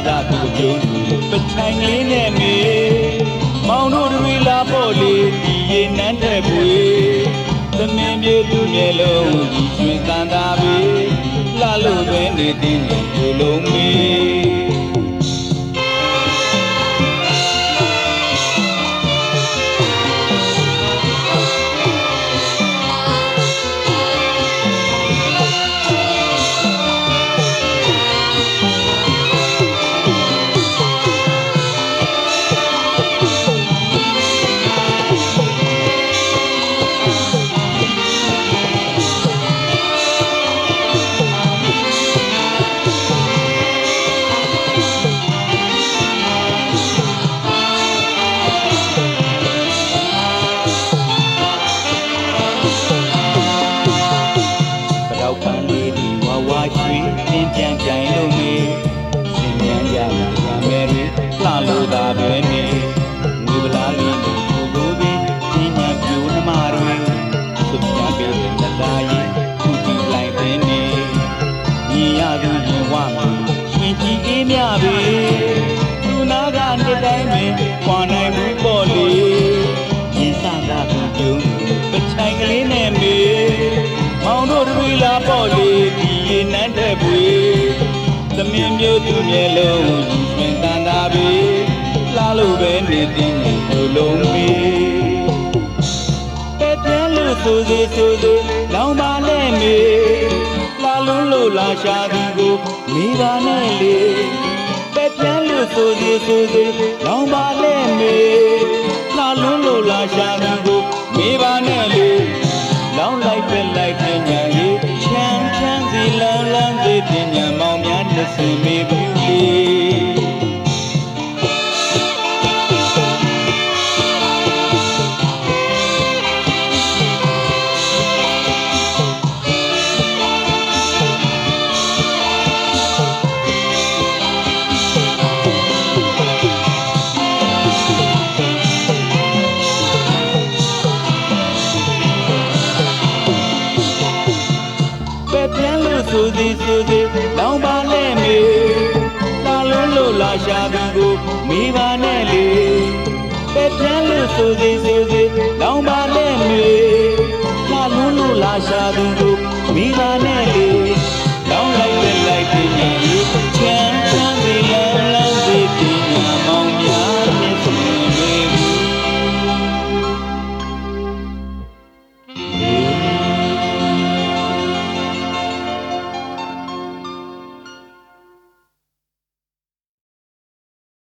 ရင်စားသာသူကျုံပထိုင်လေးနဲ့မေမောင်တို့တွေလာပေါ့လေဒီရင်နန်းတဲ့ပွေသမင်းပြေသူမျက်လုံးဒီရွှင်တန်တာပဲလှလို့ပဲနေတင်းဒီလုံးမေ ရရရမယ်တွေလှလို့သာပဲနေငွေပလားလေးကိုကိုကိုပြီးဒီညံပြိုနှမတွေသူပြန်ပေးတဲ့လက်လာရင်သူကြည့်လိုက်တဲ့နေညီရသူရင်ဝမှာရှင်ကြည်အေးမြပဲသူနာကနှစ်တိုင်းပဲခွာနိုင်ဘူးပေါ့လေရင်စကားသူပြုံးပချိုင်ကလေးနဲ့မေမောင်တို့တွေလာပေါ့လေဒီရေနန်းတဲ့ပွေ သမင်းမျိုးသူမျက်လုံးကြီးရွှင်တန်တာပဲလာလို့ပဲနေတင်းကိုလုံးမီပဲပြန်လို့ဆိုစေဆိုစေလောင်ပါနဲ့မေလာလုံးလို့လာရှာသူကိုမိပါနဲ့လေပဲပြန်လို့ဆိုစေဆိုစေလောင်ပါနဲ့မေလာလုံးလို့လာရှာသူကိုမိပါနဲ့လေလောင်းလိုက်ပဲလိုက်ပညာရေးချမ်းချမ်းစီလန်းလန်းသေးပညာ မောင်များတစ်စင်မေဘူးလေပဲပြန်လို့ဆိုသည်ဆိုသည်လောင်ပါလဲမေလာလုံးလို့လာ ရှာသူကိုမိပါနဲ့လေပဲပြန်လို့ဆိုသည်ဆိုသည်လောင်ပါလဲမေလာလုံးလို့လာရှာသူကိုမိပါနဲ့လေ